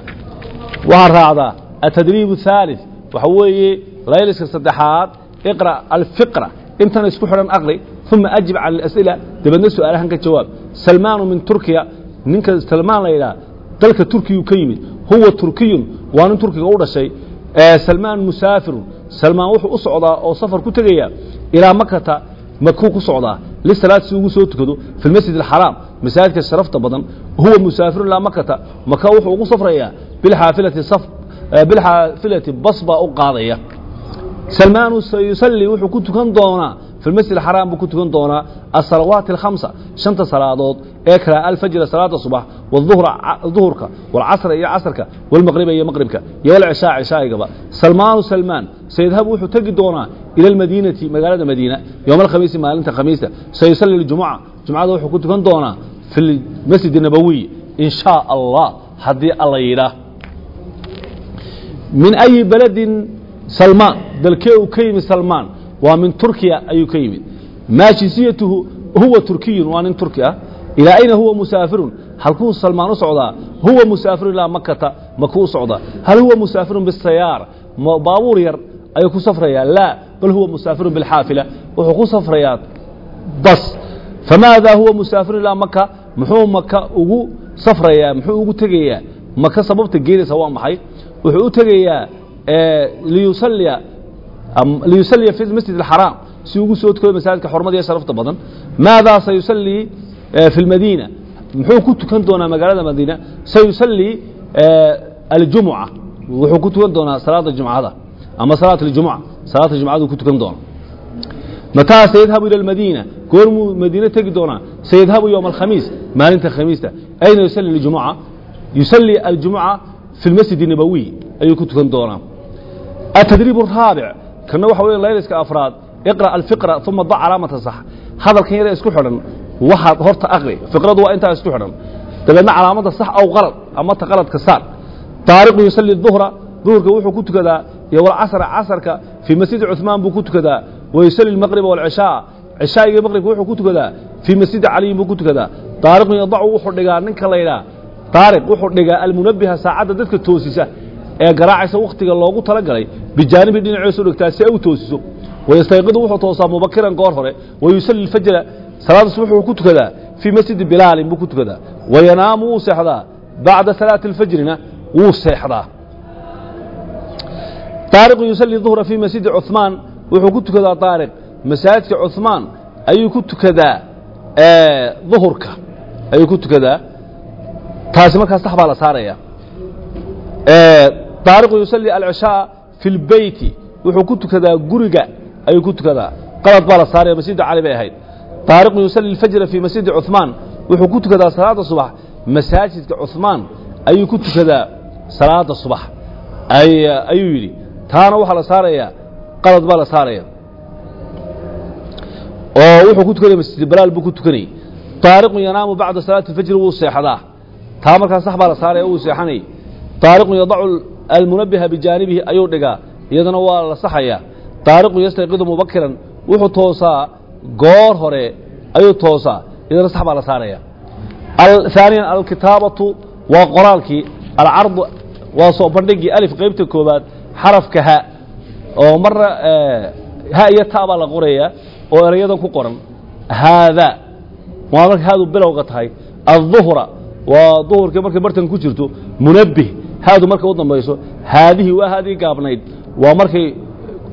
waxaa raacdaa atadriib الثaalث waxa weeye layliska saddexaad iqra alfiqra intana isku xidhan aqri uma ajib can اlas'ila dabeedna su'aalahan ka jawaab salmaanu min turkiya ninka salmaan la yidhaha dalka turkiyu ka yimid huwa turkiyun waa nin turkiga u dhashay salmaan musaafirun salmaan wuxuu u socdaa oo safar ku tegaya ilaa makata makuu ku socdaa lisalaad si ugu soo tukado fi lmasjid alxaraam masaajidka sharafta badan huwa musaafirun ilaa makata maka wuxuu ugu safrayaa bilxaafilati saf bilxaafilati bas baa u qaadaya salmaanu sayusallii wuxuu ku tukan doonaa ku tukan doonaa asalawaati alkhamsa shanta salaadood ee kala alfajra salaada subax duhurka walcasra iyo casrka walmaqriba iyo maqribka iyo walcishaa cishaa'igaba salmaanu salmaan sayadhabu wuxuu tegi doonaa ila almadiinati magaalada madiina yowma alkhamiisi maalinta khamiista sayusalli ljumuca jumcada wuxuu ku tukan doonaa fi lmasjid nabawiy in shaa allah haddii alla yidhaah min ayi beledin salmaan dalkee uu ka yimid salmaan waa min turkiya ayuu ka yimid. Maa jinsiyatuhu huwa turkiyun waa nin turki ah. Ilaa ayna huwa musaafirun? Halkuu salmaan u socdaa? Huwa musaafirun ilaa makata makuu u socdaa? Hal huwa musaafirun bisayaara baabuur yar ayuu ku safrayaa? Laa bal huwa musaafirun bilxaafila. Wuxuu ku safrayaa bas famaada huwa musaafirun ilaa maka muxuu maka ugu safrayaa muxuu ugu tegayaa? Maka sababta geenaysa waa maxay? Wuxuu u tegayaa liyusaliya liyusaliya fi masjid alxaraam si ugu soo tukado masaajidka xurmada iyo sharafta badan maadaa sayusallii fi lmadiina muxuu ku tukan doonaa magaalada madiina sayusallii aljumuca wuxuu ku tukan doonaa salaada jumcada ama salaat aljumuca salaata jumcadu ku tukan doona mataa sayadhabu ila almadiina goormuu madiine tegi doonaa sayadhabu yowma alkhamiis maalinta khamiista ayna yusalli aljumuca yusalli aljumuca fi lmasjid nabawiy ayuu ku tukan doonaa التدريب الرابع kana waxa weeye layliska afraad iqra' alfiqra uma dac calaamata sax. Hadalkan yaree isku xidhan waxaad horta aqri fiqradu waa intaa isku xidhan. Dabeedna calaamada sax aw qalad ama ta qaladka saar. Taariqu yusalli duhra duhurka wuxuu ku tukadaa iyo walcasra casarka fii masjidi cuhmaan buu ku tukadaa wa yusalli almaqriba walcishaa cishaa'iga maqribka wuxuu ku tukadaa fii masjidi caliyin buu ku tukadaa. Taariqun yadacu wuxuu dhigaa ninka laydhaa taariq wuxuu dhigaa almunabbiha saacadda dadka toosisa ee garaacaysa wakhtiga loogu talagalay bijaanibi dhinaciisu dhigtaa si ay u toosiso. Wayastayqidu wuxuu toosaa mubakiran goor hore wayusalli alfajra salaada subax wuxuu ku tukadaa fii masjidi bilaalin buu ku tukadaa. Wayanaamu wuu seexdaa bacda salaati alfajrina wuu seexdaa. Taariqu yusalli duhra fii masjidi cuثmaan wuxuu ku tukadaa taariq masaajidka cuثmaan ayuu ku tukadaa duhurka ayuu ku tukadaa. Taasi markaas sax baa la saaraya taariqu yusalli alcishaaa fi lbeyti wuxuu ku tukadaa guriga ayuu ku tukadaa. Qalad baa la saaraya masjidda cali bay ahayd. Taariqu yusalli alfajra fii masjidi cuثmaan wuxuu ku tukadaa salaada subax. Masaajidka cuثmaan ayuu ku tukadaa salaada subax. Ayuu yidhi taana waxaa la saarayaa qalad baa la saaraya. Oo wuxuu ku tukanaya masjid balaal buu ku tukanayay. Taariqu yanaamu bacda salaati alfajri wuu seexdaa taa markaa sax baa la saaraya wuu seexanayay. Taariqu yadacu almunabiha bijaanibihi ayuu dhigaa iyadana waa la saxayaa. Daariqu yastayqidu mubakiran wuxuu toosaa goor hore ayuu toosaa iyadana sax baa la saaraya. Haaniyan alkitaabatu waa qoraalkii alcardu waa soo bandhigii alif qaybta koobaad xarafka ha oo marna ha iyo ta baa la qorayaa oo erayadan ku qoran. Haadaa waa marka haadu bilowga tahay. Aلظuhra waa duhurkii markay bartan ku jirto munabbih haadu markay u dambayso haadihii waa haadii gaabnayd. Waa markay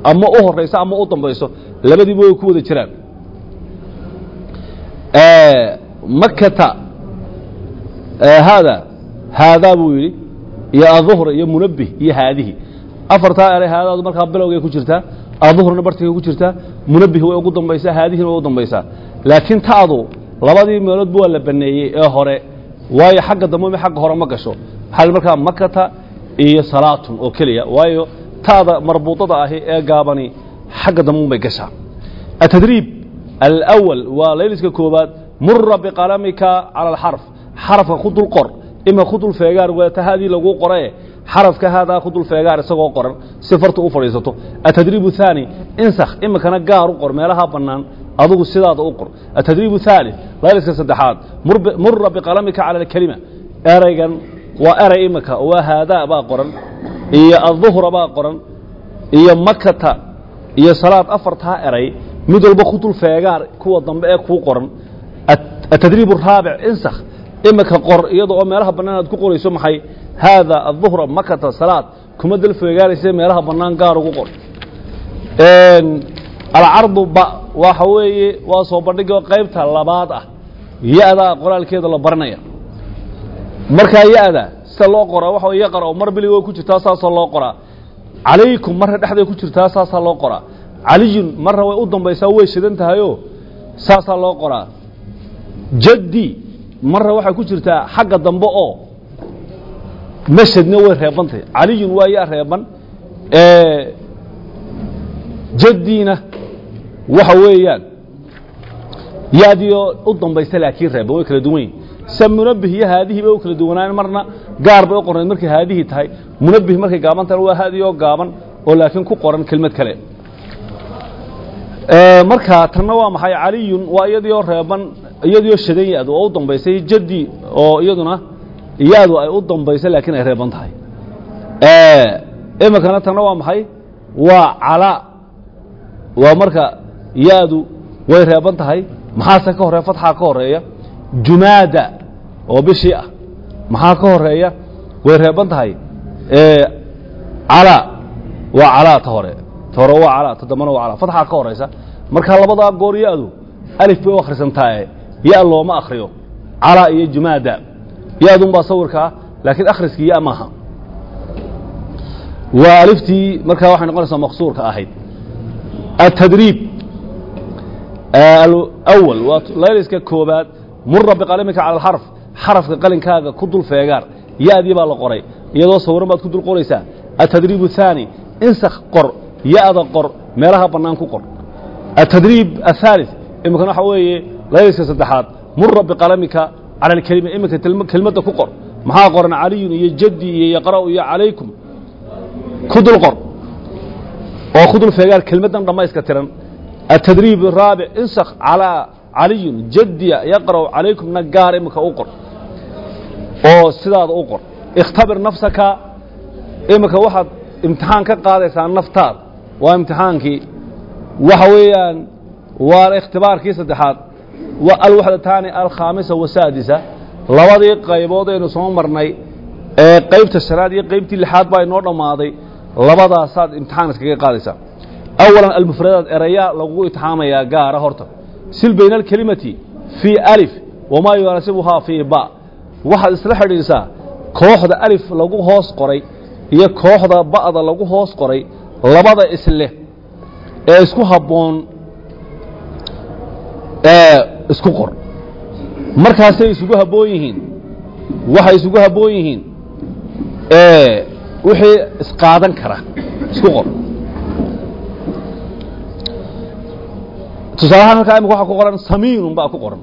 ama u horayso ama u dambayso labadiiba way ku wada jiraan. Makata haada haadaa buu yidhi iyo aduhra iyo munabih iyo haadihi afartaa eray haadaadu markaa bilowgay ku jirtaa aduhrna bartigay ku jirtaa munabih way ugu dambaysaa haadihina way u dambaysaa. Laakiin ta'du labadii meeloodba waa la baneeyey ee hore. Waayo xagga dambe xagga hore ma waxaa markaa makata iyo salaatun oo keliya waayo ta'da marbuuطada ahi ee gaabani xagga dambe bay gashaa atadriib alأwal waa layliska koobaad mura biqalamika calى اlxarf xarafka ku dul qor ima ku dul feegaar weeta haadii laguu qorae xarafka haadaa ku dul feegaar isagoo qoran si farta u fadhiisato atadriib الثaanي insakh imikana gaar u qor meelaha bannaan adugu sidaada u qor atadriib الثaalث layliska saddexaad mura biqalamika calى اlkelima eraygan waa eray imika waa haadaa baa qoran iyo aduhra baa qoran iyo makata iyo salaad afartaa eray mid walba ku feegaar kuwa dambe ee kuu qoran. Atadriib araabic insakh. Imika qor iyada oo meelaha bannaan aad ku qorayso maxay? Haada aduhra makata salaad. Kuma dal feegaaraysa meelaha bannaan gaar ugu qor. Alcardu ba waxa weeye waa soo bandhigoo qaybta labaad ah. Ya-daa qoraalkeeda la baranaya markaa ya-da sida loo qoraa waxa yaqar oo mar biligoo ku jirtaa saasoo loo qoraa. Calaykum marna dhexday ku jirtaa saasaa loo qoraa. Caliyun marna way u dambaysaa way shidan tahayoo saasaa loo qoraa. Jaddi marna waxay ku jirtaa xagga dambe oo mashadna way reebantay caliyun waa yaa reeban. Jaddiina waxa weeyaan yaadiioo u dambaysa laakiin reeban way kala duwan sa munabih iyo haadihii bay u kala duwanaan marna gaar bay u qornayd markay haadihii tahay munabih markay gaaban tahana waa haadii oo gaaban oo laakiin ku qoran kelmad kale. Marka tanna waa maxay? Caliyun waa iyadiioo reeban iyadiioo shadan ya-du oo u dambaysay jaddi oo iyaduna ya-du ay u dambaysay laakiin ay reeban tahay. Iminkana tanna waa maxay? Waa calaa waa marka ya-du way reeban tahay. Maxaase ka horreeya fatxaa ka horreeya? Jumaada oo bishii ah. Maxaa ka horreeya way reeban tahay. Calaa waa calaa ta hore. Ta waa calaa toddobana waa calaa fatxaa ka horaysa markaa labadaa goor ya-du alif bay u akhrisantaae ya looma akhriyo. Calaa iyo jumaada. Ya-dun sawirkaa laakiin akhriskii ya maaha. Waa aliftii markaa waxay noqonaysaa maqsuurka ahayd. Atadriib awal waa layliska koobaad mura biqalimika cala alxarf xarafka qalinkaaga ku dul feegaar ya-dii baa la qoray. Iyadoo sawiran baad ku dul qoraysaa atadriib athaani insakh qor ya-da qor meelaha bannaan ku qor. Atadriib athaalid immikan waxaa weeye layliska saddexaad mura biqalamika cala alkelima iminka kelmadda ku qor. Maxaa qoran caliyun iyo jaddi iyo yaqra'u iyo calaykum? Ku dul qor. Oo ku dul feegaar kelmaddan dhammayska tiran. Atadriib araabic insakh calaa caliyun jaddiya yaqra'u calaykum nagaar iminka u qor oo sidaada u qor. اkhtabir nafsaka iminka waxaad imtixaan ka qaadaysaa naftaada waa imtixaankii. Waxa weeyaan waa ikhtibaarkii saddexaad. Alwaxdataani alkhaamisa wasaadisa labadii qaybood aynu soo marnay ee qaybta shanaad iyo qaybtii lixaad baa inoo dhammaaday labadaasaad imtixaan iskaga qaadaysaa. Awalan almufradaat erayaa lagugu itixaamayaa gaara horta. Sil bayna alkelimati fii alif wamaa yunaasibuhaa fii ba waxaad isla xidhiidhsaa kooxda alif lagu hoos qoray iyo kooxda ba'da lagu hoos qoray labada isleh ee isku habboon ee isku qor. Markaasay isugu habboon yihiin waxay isugu habboon yihiin wixii isqaadan kara isku qor. Tusaalahaan halkaa imika waxaa ku qoran samiinun baa ku qoran.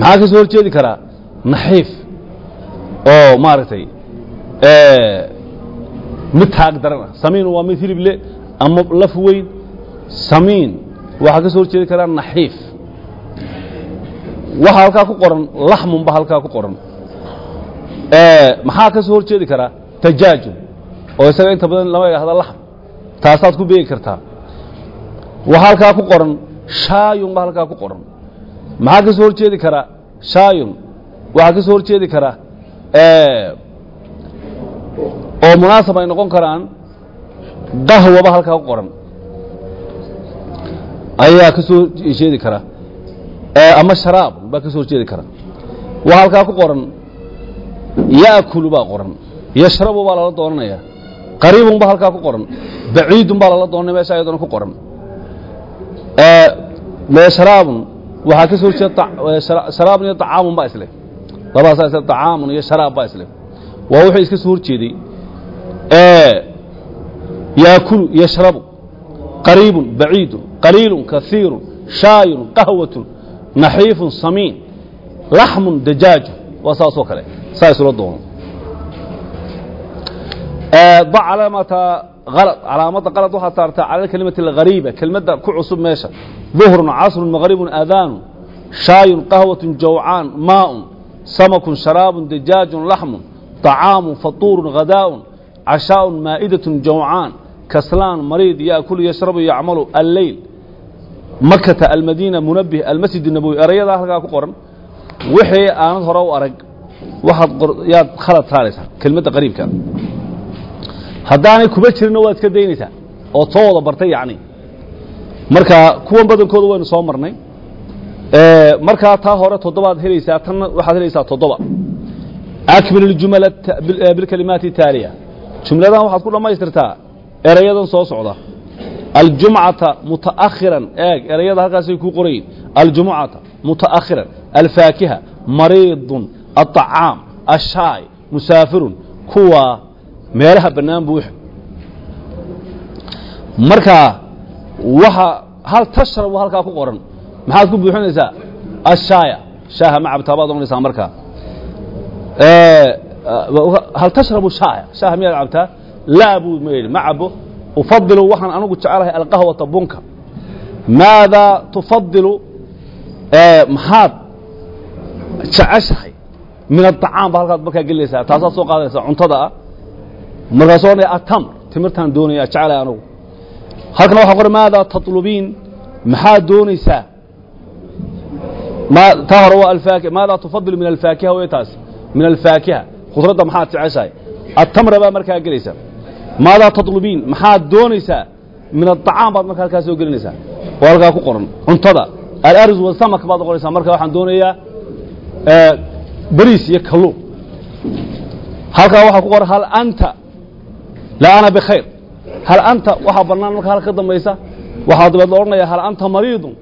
Maxaa ka soo horjeedi karaa naxiif oo maaragtay mid taag daran. Ah samiinun waa mid hilib le ama laf weyn. Samiin waxaa ka soo horjeedi karaa naxiif. Waxaa halkaa ku qoran laxmun ba halkaa ku qoran. Maxaa ka soo horjeedi karaa tajaajun oo isaga inta badan lama idhaahda laxm. Taasaad ku beegi kartaa. Waxaa halkaa ku qoran shaayun ba halkaa ku qoran. Maxaa ka soo horjeedi karaa shaayun waxaa ka soo horjeedi karaa oo munaasab ay noqon karaan qahwaba halkaa ku qoran. Ayaa ka soo jeedi karaa ama sharaab baa ka soo horjeedi karaa. Waxaa halkaa ku qoran yaakulu baa qoran yashrabu baa lala doonanaya qariibun ba halkaa ku qoran baciidun baa lala doonanaya meesha ayadana ku qoran. Sharaabun waxaa ka soo horjeeda sharaabun iyo طacaamun baa isle labadaasa isle طacaamun iyo sharaab baa isle waa wuxuu iska soo horjeeday yaakulu yashrabu qariibun baciidun qaliilun kaiirun shaayun qahwatun naxiifun samiin laxmun dajaaju waa saasoo kale. Saa isula doono. Da calaamata alad calaamada qalad waxaad saartaa cala alkelimati alghariiba kelmadda ku cusub meesha. Duhrun casrun maqribun aadaanu shaayun qahwatun jawcaan maaun samakun sharaabun dajaajun laxmun طacaamun fatuurun hadaa'un cashaaءun maa'idatun jawcaan kaslaan mariid yaakulu yashrabu yacmalu alleyl makata almadiina munabih almasjid الnabowi erayadaa halkaa ku qoran wixii aanad hore u arag waxaad yaad khalad saaraysaa kelmadda qariibka haddaanay kuba jirinna waad iska daynaysaa ood soo wada bartay yacni marka kuwan badankooda waynu soo marnay markaa taa hore toddobaad helaysaa tanna waxaad helaysaa toddoba akmil اljumala bilkalimaati taaliya jumladahan waxaad ku dhammaystirtaa erayadan soo socda aljumcata mutaakhiran eeg erayada halkaasay ku qorayin aljumcata mutaakhiran alfaakiha mariidun aلطacaam ashaay musaafirun kuwa meelaha bannaan buuxa marka waxa hal tashrab halkaa ku qoran maxaad ku buuxinaysaa? Ashaaya shaaha ma cabtaa baad ohanaysaa markaa hal tashrabu shaaya? Shaaha miyaad cabtaa? Laa buu ma yidhi ma cabo ufadilu waxaan anugu jecelahay alqahwata bunka. Maadaa tufadilu maxaad jeceshahay? Min aطacaam ba halkaad markaa gelinaysaa. Taasaad soo qaadanaysaa cuntada ah. Markaasoo odhanaya atamr timirtaan doonaya jeclay anugu halkana waxa qoran maadaa taطlubiin maxaad doonaysaa taa hore waa maadaa tufadilu min alfaakiha wey taas min alfaakiha khudradda maxaad jeceshahay atamra baa markaa gelaysa maadaa taطlubiin maxaad doonaysaa min aطacaam baad markaa halkaa soo gelinaysaa oo halkaa ku qoran cuntada alarz wasamak baad noqonaysaa marka waxaan doonayaa bariis iyo kalluun halkaa waxaa ku qoran hal anta la ana bikhayr hal anta waxaa bannaan marka halka ka dambaysa waxaa dabeed la odhanayaa hal anta mariidun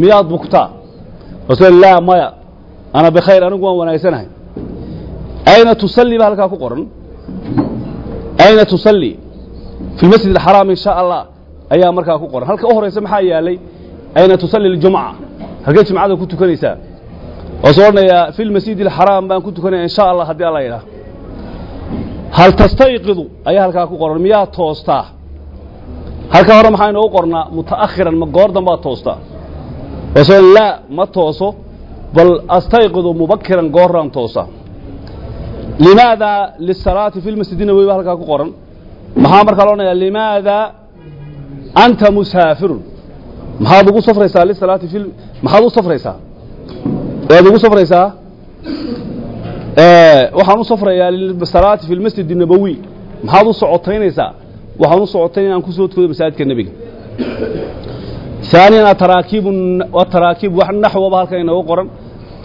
miyaad bugtaa rasul laa maya. Ana bikhayr anigu waan wanaagsanahay. Ayna tusalli ba halkaa ku qoran. Ayna tusalli fi lmasjid alxaraam in sha allah ayaa markaa ku qoran. Halka u horaysa maxaa yaalay? Ayna tusalli ljumca halkee jumcada ku tukanaysaa? Oo soo odhanayaa fi lmasjid alxaraam baan ku tukanaya in sha allah haddii alla yidhaah hal tastayqidu ayaa halkaa ku qoran. Miyaa toostaa? Halkaa hore maxaa inoogu qornaa? Muta'akhiran ma goor danbaad toostaa oo soo laa ma tooso bal astayqidu mubakiran gooraan toosaa limaada lisalaati fi lmasjidi nabowi ba halkaa ku qoran. Maxaa markaa lo odhanayaa? Limaada anta musaafirun. Maxaad ugu safraysaa lisalaati fi maxaad u safraysaa? Waad ugu safraysaa? Waxaan u safrayaa lisalaati fi lmasjid الnabowi maxaad u socotaynaysaa? Waxaan u socotayn inaan ku soo tukado masaajidka nebiga ثaaniyan ataraakiib ataraakiib wax naxwaba halkan inoogu qoran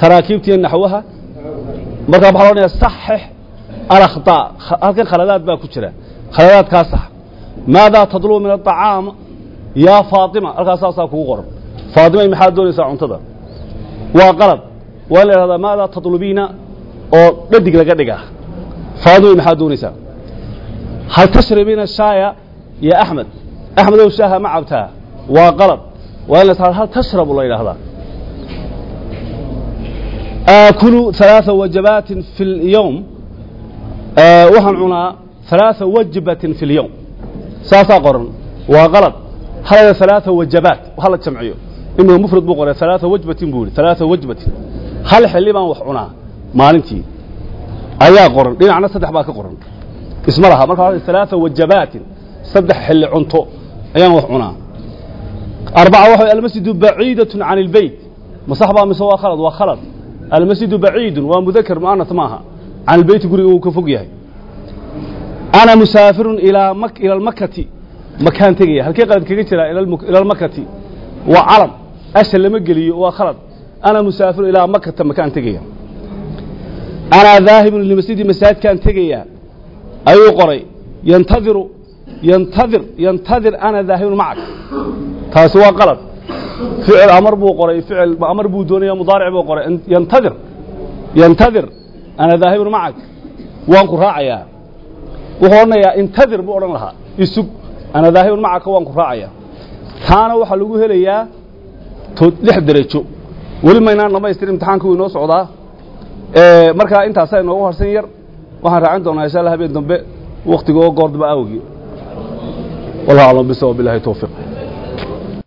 taraakiibtiiyo naxwaha markaa maxaa lo odhanaya saxix alakhطaa halkan khaladaad baa ku jira khaladaadkaa sax maadaa tadlubu min aطacaam yaa faaطima halkaas saasaa kugu qoran faaطimay maxaad doonaysaa cuntada waa qalad waa in la ihahdaa maadaa taطlubiina oo dhadig laga dhigaa faaطimay maxaad doonaysaa hal tashrabiina shaaya ya axmed axmedow shaaha ma cabtaa waa qalad waa in la hal tashrabu la yidhaahdaa aakulu ثalaaثa wajabaatin fi اlyowm waxaan cunaa ثalaaثa wajbatin fi اlyowm saasaa qoran waa qalad halaya ثalaaثa wajabaat hala jamciyo imika mufrad buu qoray ثalaaثa wajbatin buu yihi ثalaaثa wajbatin hal xilli baan wax cunaa maalintii ayaa qoran dhinacna saddex baa ka qoran isma laha marka ثalaaثa wajabaatin saddex xilli cunto ayaan wax cunaa arbaca waxa almasjidu baciidaة can اlbeyt ma sax baa mise waa khalad waa khalad almasjidu baciidun waa mudakar mu'anas maaha can ilbeyti guriga uu ka fog yahay ana musaafirun ilaa ila almakati makaan tegaya halkee qalad kaga jiraa ila almakati waa calam asha lama geliyo waa khalad ana musaafirun ilaa makata makaan tegaya anaa daahibun limasjidi masaajidkaan tegaya ayuu qoray yantadiru yantadir yantadir ana daahibun macak taasi waa qalad. ficil amar buu qoray ficil amar buu doonaya mudaaric buu qoray. Yantadir yantadir ana daahibun macak. Waan ku raacayaa. Wuxuu odhanayaa intadir buu odhan lahaa. Isug ana daahibun macaka waan ku raacayaa. Taana waxaa lagu helayaa lix derajo. Weli maynaan dhamaystir imtixaanka wuu inoo socdaa. Markaa intaasaa inoogu harsan yar waxaan raacin doonaa insha allah habeen dambe waktiga oo goordaba awgi wallahu aclam bisa wabilahi towfiiq